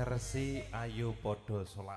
garsi ayo podo salat